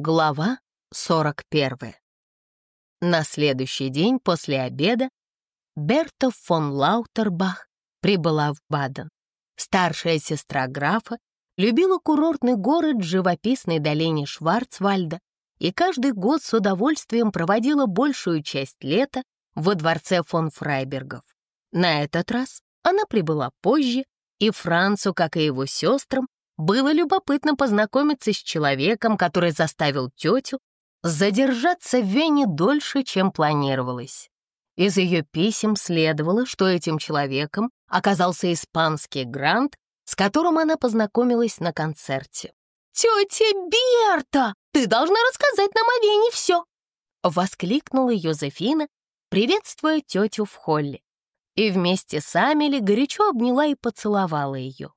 Глава 41. На следующий день после обеда Берта фон Лаутербах прибыла в Баден. Старшая сестра графа любила курортный город в живописной долине Шварцвальда и каждый год с удовольствием проводила большую часть лета во дворце фон Фрайбергов. На этот раз она прибыла позже, и Францу, как и его сестрам, было любопытно познакомиться с человеком, который заставил тетю задержаться в Вене дольше, чем планировалось. Из ее писем следовало, что этим человеком оказался испанский грант, с которым она познакомилась на концерте. «Тетя Берта, ты должна рассказать нам о Вене все!» — воскликнула Йозефина, приветствуя тетю в холле. И вместе с Амели горячо обняла и поцеловала ее.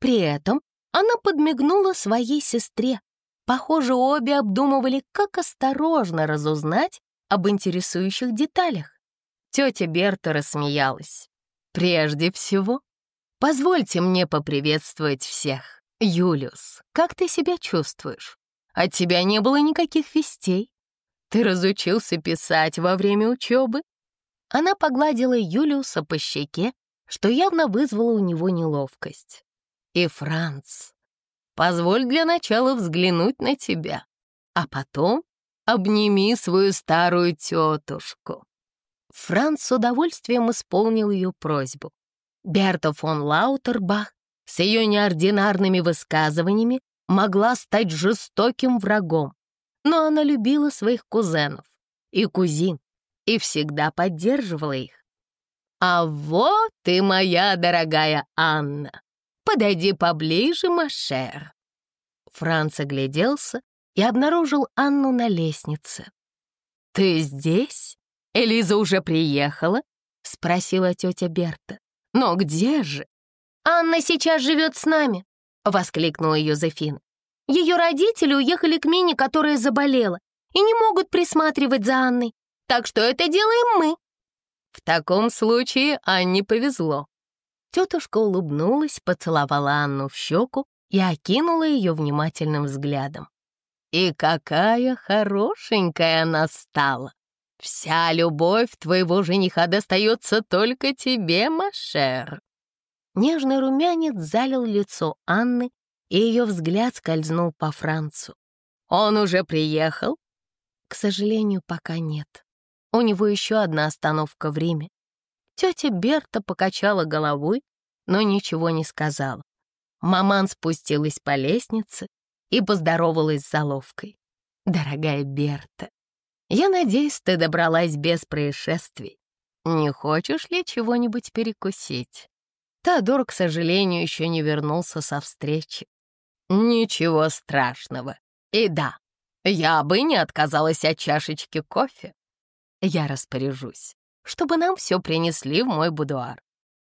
При этом она подмигнула своей сестре. Похоже, обе обдумывали, как осторожно разузнать об интересующих деталях. Тетя Берта рассмеялась. «Прежде всего, позвольте мне поприветствовать всех. Юлиус, как ты себя чувствуешь? От тебя не было никаких вестей. Ты разучился писать во время учебы?» Она погладила Юлиуса по щеке, что явно вызвало у него неловкость. И Франц, позволь для начала взглянуть на тебя, а потом обними свою старую тетушку. Франц с удовольствием исполнил ее просьбу. Берта фон Лаутербах с ее неординарными высказываниями могла стать жестоким врагом, но она любила своих кузенов и кузин и всегда поддерживала их. «А вот и моя дорогая Анна!» Подойди поближе, Машер». Франц огляделся и обнаружил Анну на лестнице. «Ты здесь? Элиза уже приехала?» — спросила тетя Берта. «Но где же?» «Анна сейчас живет с нами», — воскликнула Йозефина. «Ее родители уехали к Мине, которая заболела, и не могут присматривать за Анной, так что это делаем мы». В таком случае Анне повезло. Тетушка улыбнулась, поцеловала Анну в щеку и окинула ее внимательным взглядом. «И какая хорошенькая она стала! Вся любовь твоего жениха достается только тебе, Машер!» Нежный румянец залил лицо Анны, и ее взгляд скользнул по Францу. «Он уже приехал?» «К сожалению, пока нет. У него еще одна остановка в Риме. Тетя Берта покачала головой, но ничего не сказала. Маман спустилась по лестнице и поздоровалась с заловкой. «Дорогая Берта, я надеюсь, ты добралась без происшествий. Не хочешь ли чего-нибудь перекусить?» Теодор, к сожалению, еще не вернулся со встречи. «Ничего страшного. И да, я бы не отказалась от чашечки кофе. Я распоряжусь, чтобы нам все принесли в мой будуар.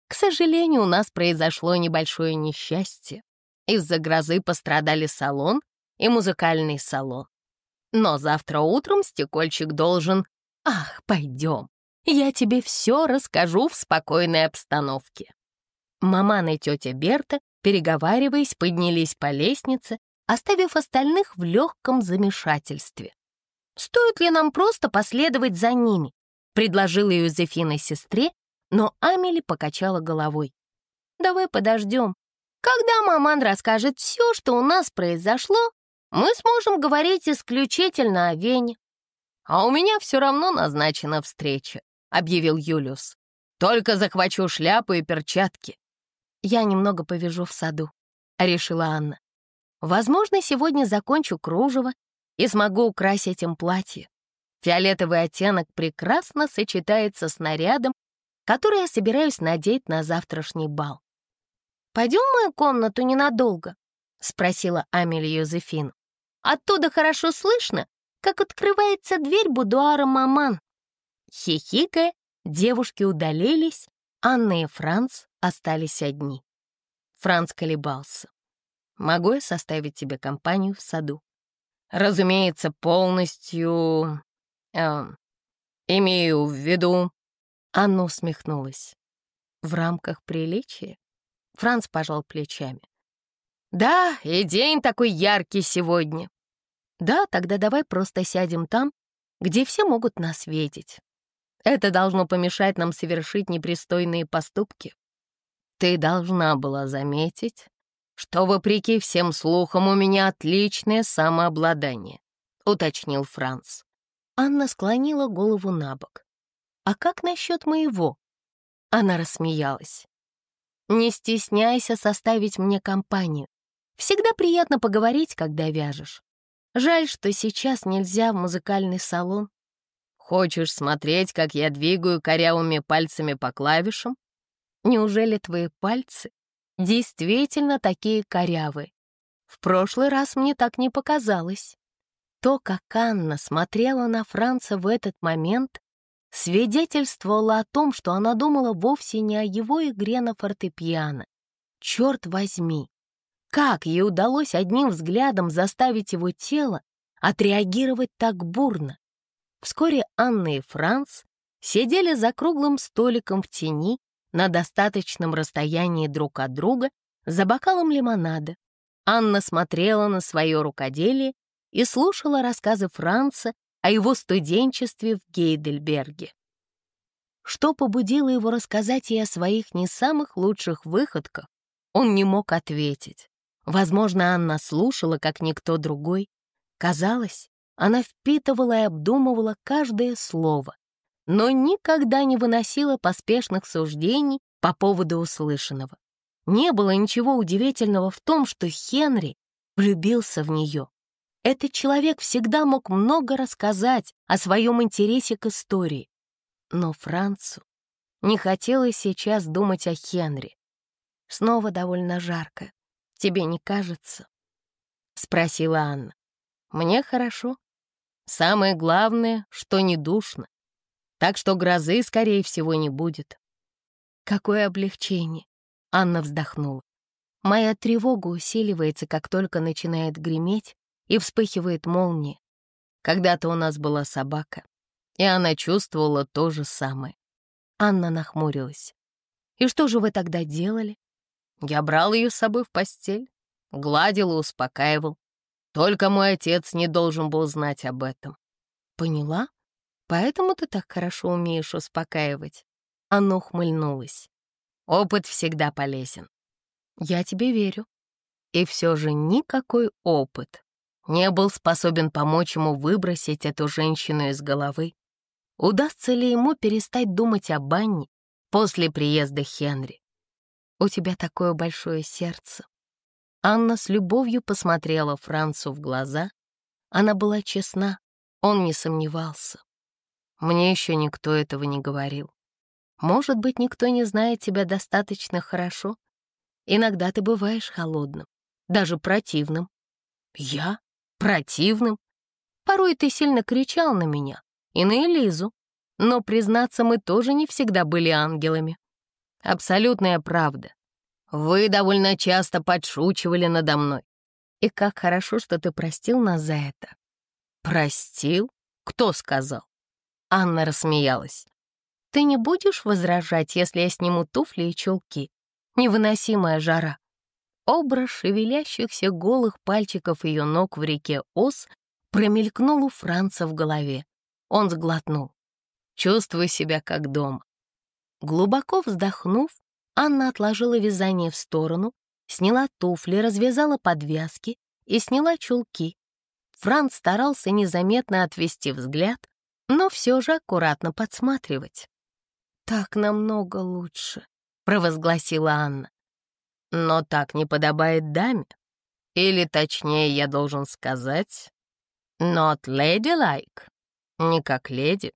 К сожалению, у нас произошло небольшое несчастье. Из-за грозы пострадали салон и музыкальный салон. Но завтра утром стекольчик должен... Ах, пойдем, я тебе все расскажу в спокойной обстановке. Маман и тетя Берта, переговариваясь, поднялись по лестнице, оставив остальных в легком замешательстве. «Стоит ли нам просто последовать за ними?» — предложила Юзефина сестре, но Амели покачала головой. «Давай подождем. Когда маман расскажет все, что у нас произошло, мы сможем говорить исключительно о Вене». «А у меня все равно назначена встреча», — объявил Юлиус. «Только захвачу шляпу и перчатки». «Я немного повяжу в саду», — решила Анна. «Возможно, сегодня закончу кружево и смогу украсить им платье. Фиолетовый оттенок прекрасно сочетается с нарядом, который я собираюсь надеть на завтрашний бал. «Пойдем в мою комнату ненадолго?» — спросила Амелия Юзефин. «Оттуда хорошо слышно, как открывается дверь будуара маман». Хихикая, девушки удалились, Анна и Франц остались одни. Франц колебался. «Могу я составить тебе компанию в саду?» «Разумеется, полностью... Э, имею в виду...» Анна усмехнулась. В рамках приличия? Франц пожал плечами. Да, и день такой яркий сегодня. Да, тогда давай просто сядем там, где все могут нас видеть. Это должно помешать нам совершить непристойные поступки. Ты должна была заметить, что, вопреки всем слухам, у меня отличное самообладание», — уточнил Франц. Анна склонила голову на бок. «А как насчет моего?» Она рассмеялась. «Не стесняйся составить мне компанию. Всегда приятно поговорить, когда вяжешь. Жаль, что сейчас нельзя в музыкальный салон. Хочешь смотреть, как я двигаю корявыми пальцами по клавишам? Неужели твои пальцы действительно такие корявые? В прошлый раз мне так не показалось. То, как Анна смотрела на Франца в этот момент, свидетельствовало о том, что она думала вовсе не о его игре на фортепиано. Черт возьми! Как ей удалось одним взглядом заставить его тело отреагировать так бурно? Вскоре Анна и Франц сидели за круглым столиком в тени на достаточном расстоянии друг от друга за бокалом лимонада. Анна смотрела на свое рукоделие и слушала рассказы Франца о его студенчестве в Гейдельберге. Что побудило его рассказать ей о своих не самых лучших выходках, он не мог ответить. Возможно, Анна слушала, как никто другой. Казалось, она впитывала и обдумывала каждое слово, но никогда не выносила поспешных суждений по поводу услышанного. Не было ничего удивительного в том, что Хенри влюбился в нее. Этот человек всегда мог много рассказать о своем интересе к истории. Но Францу не хотелось сейчас думать о Хенри. Снова довольно жарко. Тебе не кажется? Спросила Анна. Мне хорошо. Самое главное, что не душно так что грозы, скорее всего, не будет. Какое облегчение! Анна вздохнула. Моя тревога усиливается, как только начинает греметь и вспыхивает молния. Когда-то у нас была собака, и она чувствовала то же самое. Анна нахмурилась. «И что же вы тогда делали?» Я брал ее с собой в постель, гладил и успокаивал. Только мой отец не должен был знать об этом. «Поняла?» Поэтому ты так хорошо умеешь успокаивать». Оно ухмыльнулось. «Опыт всегда полезен». «Я тебе верю». И все же никакой опыт не был способен помочь ему выбросить эту женщину из головы. Удастся ли ему перестать думать о Банне после приезда Хенри? «У тебя такое большое сердце». Анна с любовью посмотрела Францу в глаза. Она была честна, он не сомневался. Мне еще никто этого не говорил. Может быть, никто не знает тебя достаточно хорошо? Иногда ты бываешь холодным, даже противным. Я? Противным? Порой ты сильно кричал на меня и на Элизу. Но, признаться, мы тоже не всегда были ангелами. Абсолютная правда. Вы довольно часто подшучивали надо мной. И как хорошо, что ты простил нас за это. Простил? Кто сказал? Анна рассмеялась. «Ты не будешь возражать, если я сниму туфли и чулки? Невыносимая жара». Образ шевелящихся голых пальчиков ее ног в реке Ос промелькнул у Франца в голове. Он сглотнул. «Чувствую себя как дома». Глубоко вздохнув, Анна отложила вязание в сторону, сняла туфли, развязала подвязки и сняла чулки. Франц старался незаметно отвести взгляд, но все же аккуратно подсматривать. «Так намного лучше», — провозгласила Анна. «Но так не подобает даме. Или, точнее, я должен сказать, not ladylike, не как леди».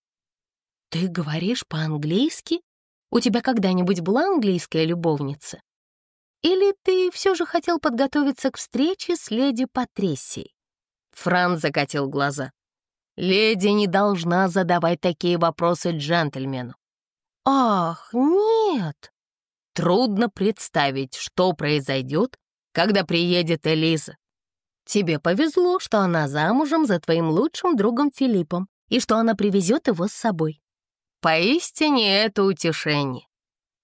«Ты говоришь по-английски? У тебя когда-нибудь была английская любовница? Или ты все же хотел подготовиться к встрече с леди Патриссией?» Франц закатил глаза. Леди не должна задавать такие вопросы джентльмену. Ах, нет! Трудно представить, что произойдет, когда приедет Элиза. Тебе повезло, что она замужем за твоим лучшим другом Филиппом и что она привезет его с собой. Поистине это утешение.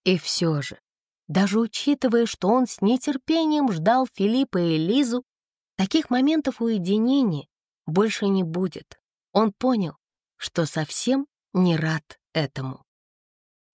И все же, даже учитывая, что он с нетерпением ждал Филиппа и Элизу, таких моментов уединения больше не будет. Он понял, что совсем не рад этому.